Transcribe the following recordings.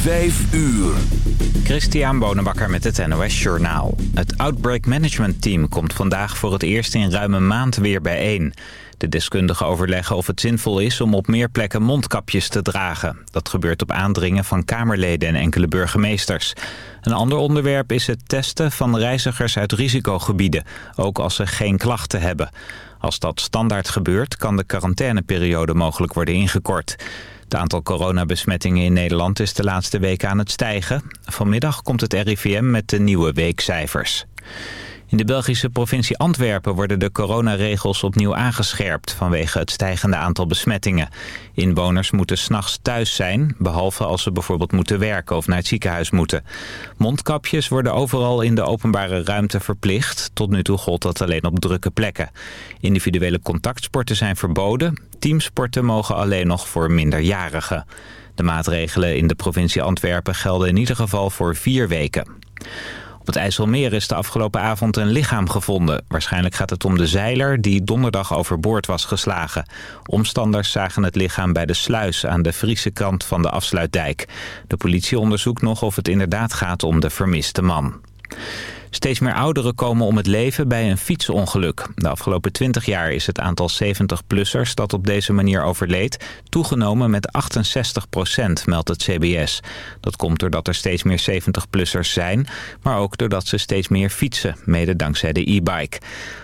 Vijf uur. Christian Bonenbakker met het NOS Journaal. Het Outbreak Management Team komt vandaag voor het eerst in ruim een maand weer bijeen. De deskundigen overleggen of het zinvol is om op meer plekken mondkapjes te dragen. Dat gebeurt op aandringen van Kamerleden en enkele burgemeesters. Een ander onderwerp is het testen van reizigers uit risicogebieden, ook als ze geen klachten hebben. Als dat standaard gebeurt, kan de quarantaineperiode mogelijk worden ingekort. Het aantal coronabesmettingen in Nederland is de laatste weken aan het stijgen. Vanmiddag komt het RIVM met de nieuwe weekcijfers. In de Belgische provincie Antwerpen worden de coronaregels opnieuw aangescherpt vanwege het stijgende aantal besmettingen. Inwoners moeten s'nachts thuis zijn, behalve als ze bijvoorbeeld moeten werken of naar het ziekenhuis moeten. Mondkapjes worden overal in de openbare ruimte verplicht. Tot nu toe gold dat alleen op drukke plekken. Individuele contactsporten zijn verboden. Teamsporten mogen alleen nog voor minderjarigen. De maatregelen in de provincie Antwerpen gelden in ieder geval voor vier weken. Het IJsselmeer is de afgelopen avond een lichaam gevonden. Waarschijnlijk gaat het om de zeiler die donderdag overboord was geslagen. Omstanders zagen het lichaam bij de sluis aan de Friese kant van de afsluitdijk. De politie onderzoekt nog of het inderdaad gaat om de vermiste man. Steeds meer ouderen komen om het leven bij een fietsongeluk. De afgelopen 20 jaar is het aantal 70-plussers dat op deze manier overleed... toegenomen met 68 procent, meldt het CBS. Dat komt doordat er steeds meer 70-plussers zijn... maar ook doordat ze steeds meer fietsen, mede dankzij de e-bike.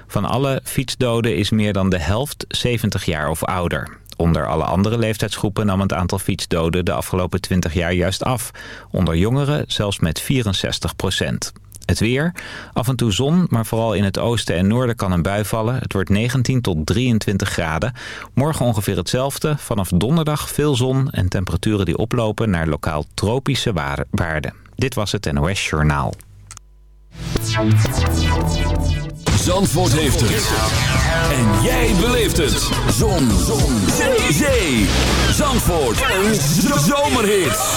Van alle fietsdoden is meer dan de helft 70 jaar of ouder. Onder alle andere leeftijdsgroepen nam het aantal fietsdoden de afgelopen 20 jaar juist af. Onder jongeren zelfs met 64 procent. Het weer. Af en toe zon, maar vooral in het oosten en noorden kan een bui vallen. Het wordt 19 tot 23 graden. Morgen ongeveer hetzelfde. Vanaf donderdag veel zon en temperaturen die oplopen naar lokaal tropische waarden. Dit was het NOS Journaal. Zandvoort heeft het. En jij beleeft het. Zon. zon. Zee. Zandvoort. Een zomerhit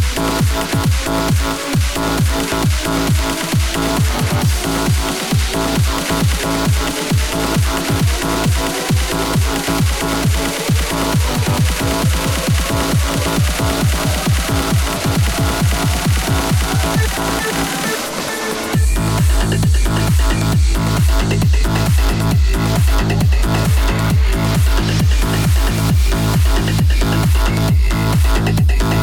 Thank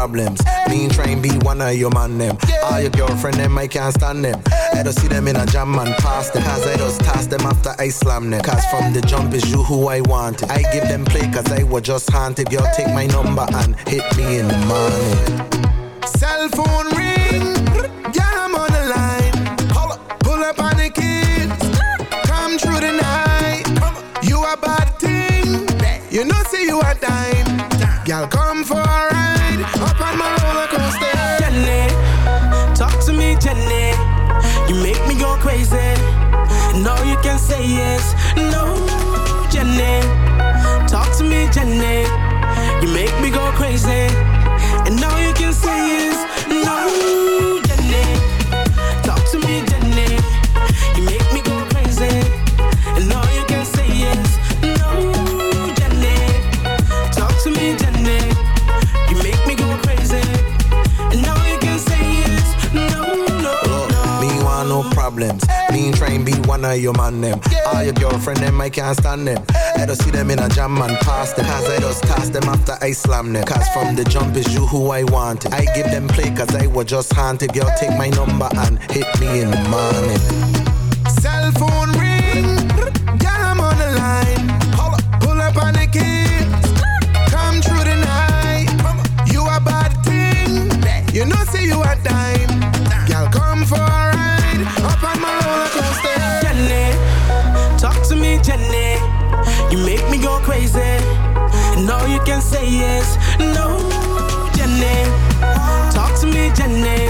problems. Me and train be one of your man them. All your girlfriend them, I can't stand them. I don't see them in a jam and pass them. Cause I just toss them after I slam them. Cause from the jump is you who I wanted. I give them play cause I was just haunted. Girl, take my number and hit me in the morning. Cell phone ring. Yeah, I'm on the line. Pull up on the kids. Come through the night. You a bad thing. You know, see you a dime. Girl, come for No, you can say yes. No, Jenny. Talk to me, Jenny. Problems. Me and train be one of your man them. All your girlfriend them, I can't stand them. I don't see them in a jam and pass them. Cause I just toss them after I slam them. Cause from the jump is you who I wanted. I give them play cause I was just haunted. Girl, take my number and hit me in the morning. Cell phone say yes. No, Jenny, talk to me, Jenny.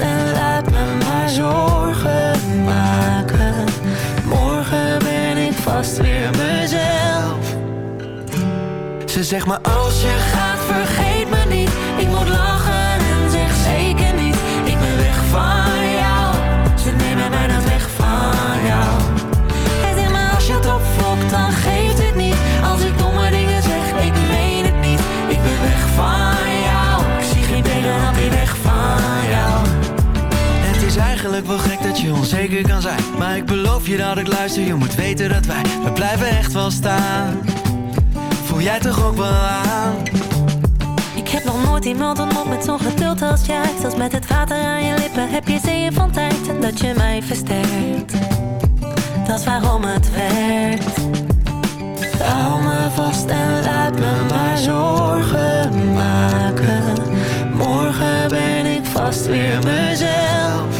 Me en laat me maar zorgen maken. Morgen ben ik vast weer mezelf. Ze zegt maar als je gaat Vergeet eigenlijk wel gek dat je onzeker kan zijn Maar ik beloof je dat ik luister, je moet weten dat wij We blijven echt wel staan Voel jij toch ook wel aan? Ik heb nog nooit iemand ontmoet met zo'n geduld als jij. Zelfs met het water aan je lippen heb je zeeën van tijd. Dat je mij versterkt, dat is waarom het werkt. Hou me vast en laat me maar zorgen maken. Morgen ben ik vast weer mezelf.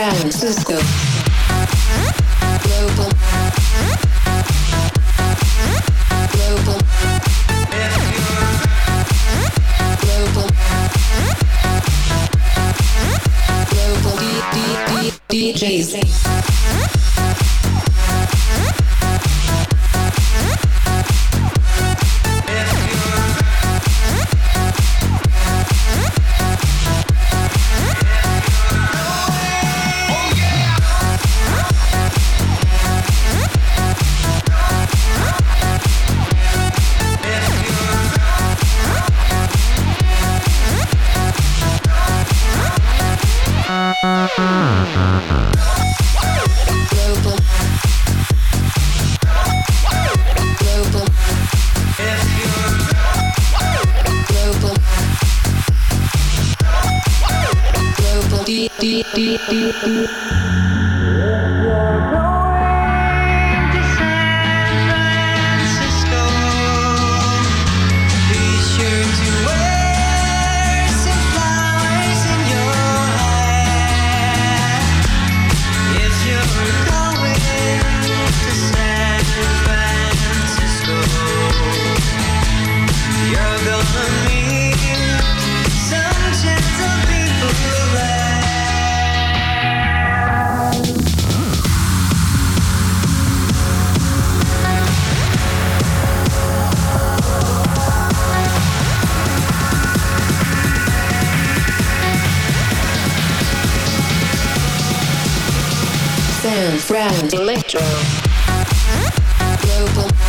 Brown Cisco. dance, round, electro, global.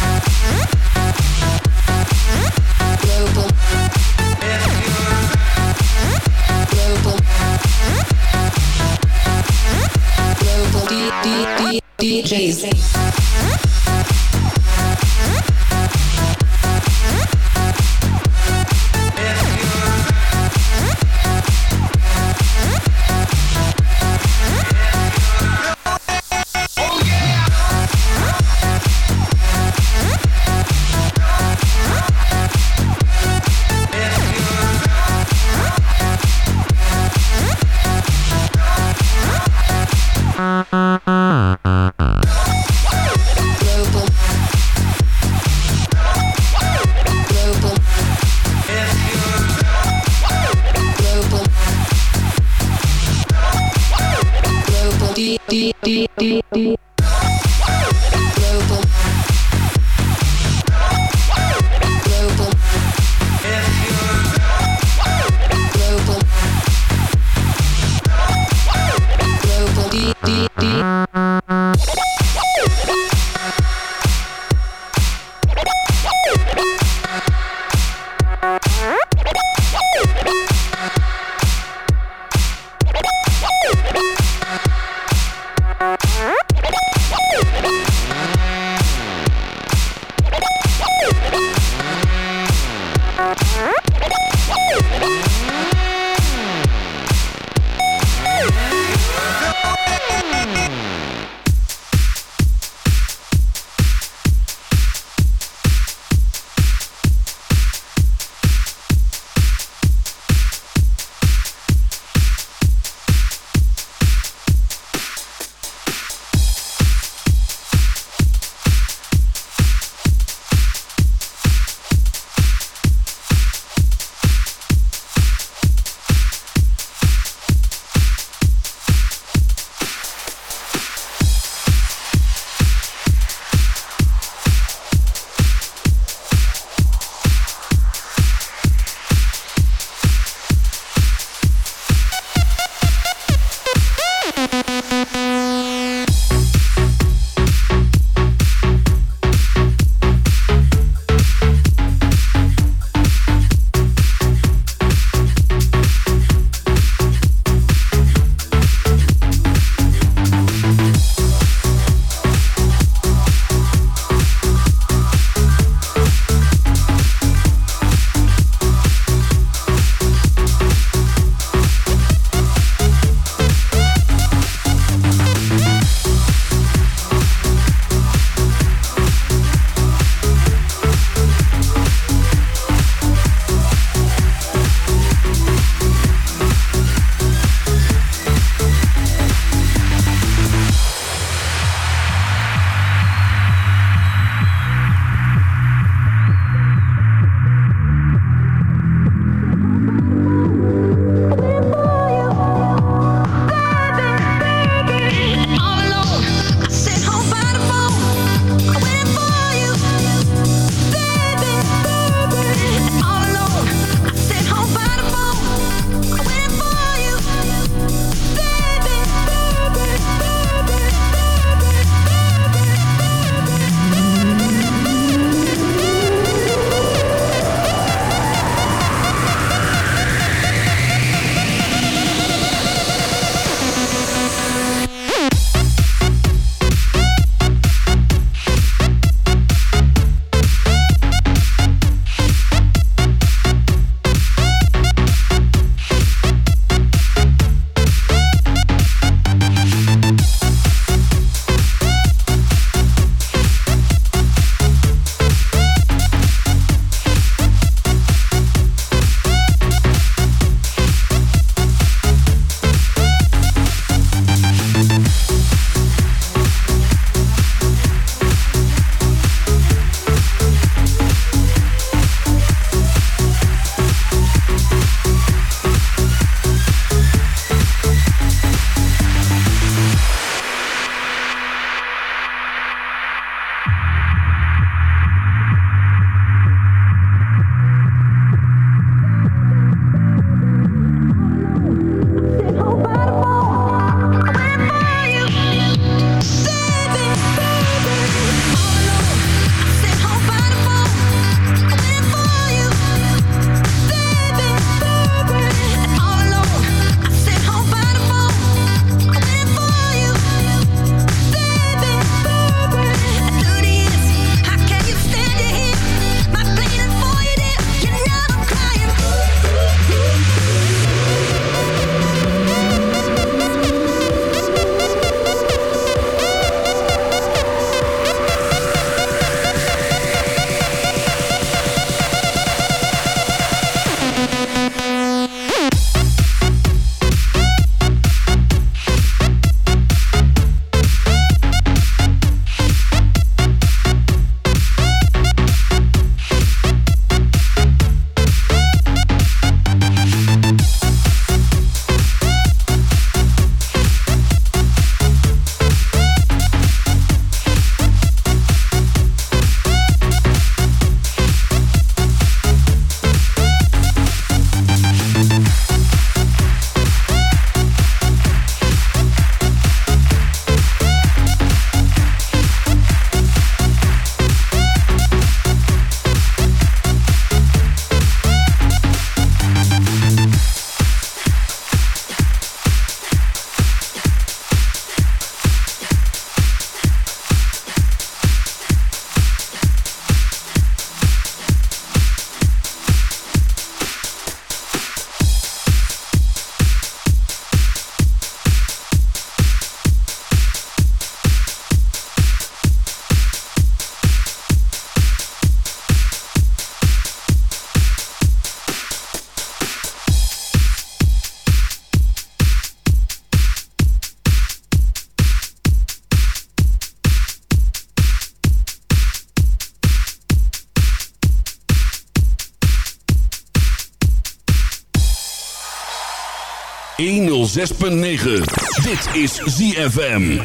106.9. Dit is ZFM.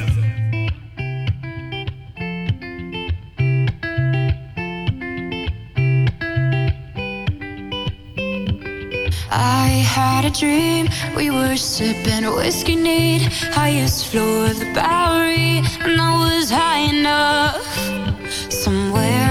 I had a dream, we were sipping whiskey neat Highest floor of the Bowery, and I was high enough Somewhere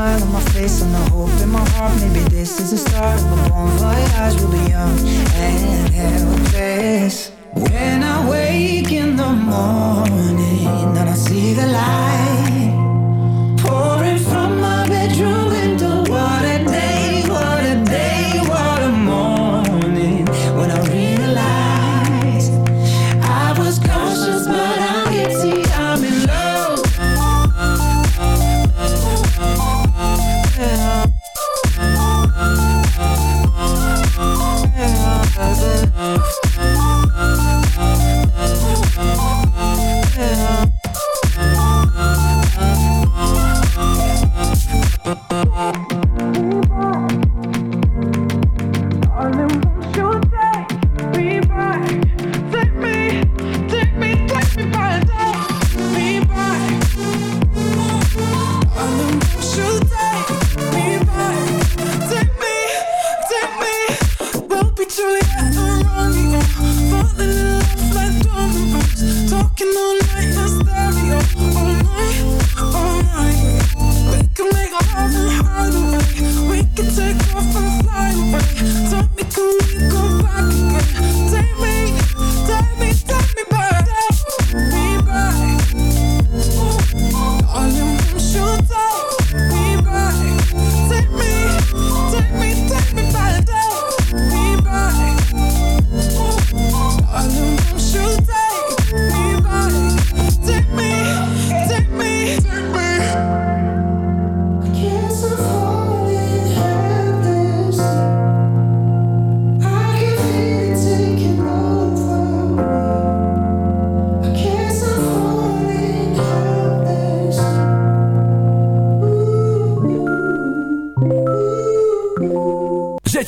smile on my face and the hope in my heart. Maybe this is the start of a bon voyage. We'll be young and helpless. When I wake in the morning and I see the light.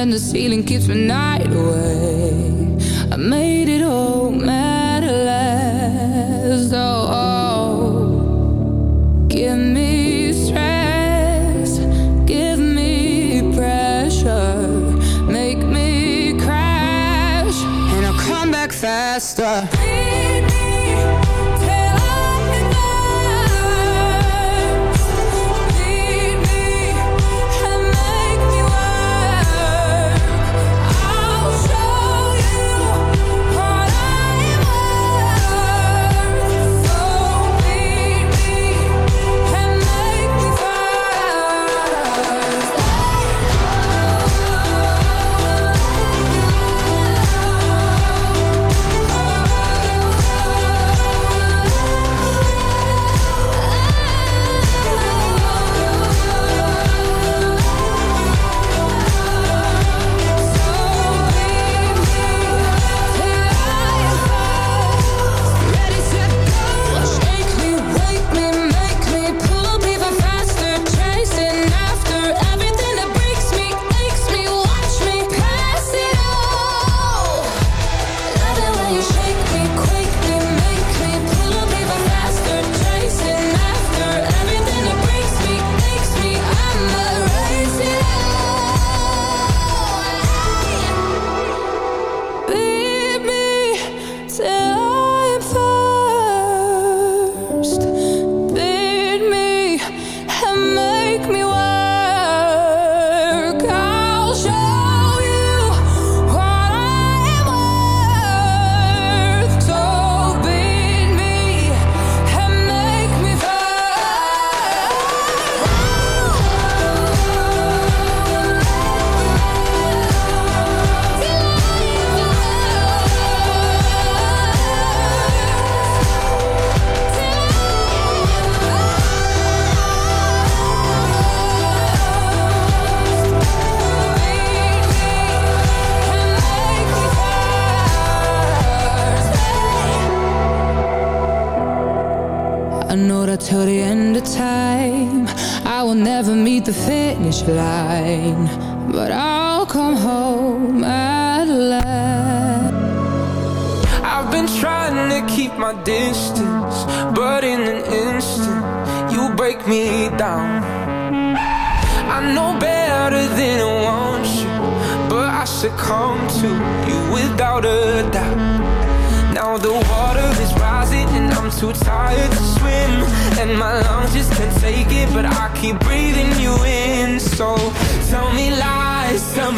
when the ceiling keeps me night away. I made it all matter less. Oh, oh. give me.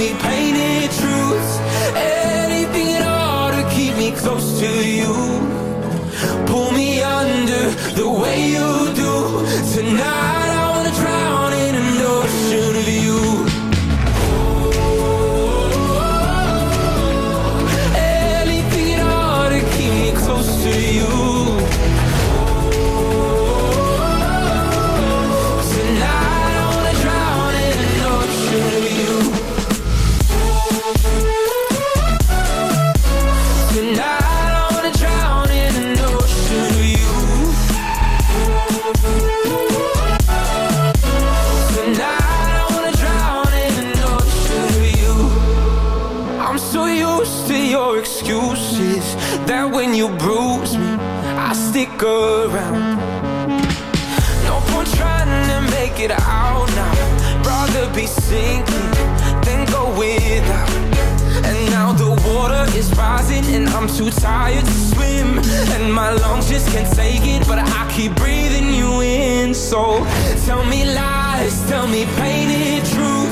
me painted truths. Anything at all to keep me close to you. Pull me under the way you do. Tonight to your excuses. That when you bruise me, I stick around. No point trying to make it out now. Rather be sinking than go without. And now the water is rising and I'm too tired to swim. And my lungs just can't take it But I keep breathing you in. So tell me lies, tell me painted truth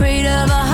afraid of a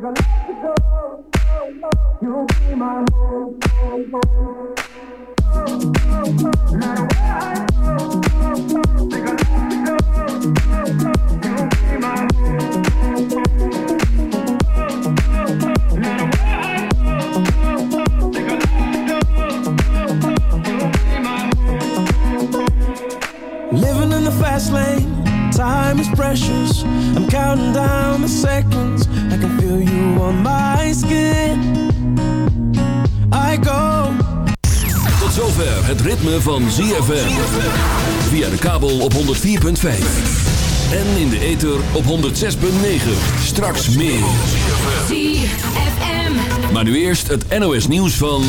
Living in the fast lane. time is precious. I'm counting down the seconds. I can feel you on my skin. I go. Tot zover het ritme van ZFM Via de kabel op 104.5 en in de ether op 106.9. Straks meer. Maar nu eerst het NOS nieuws van...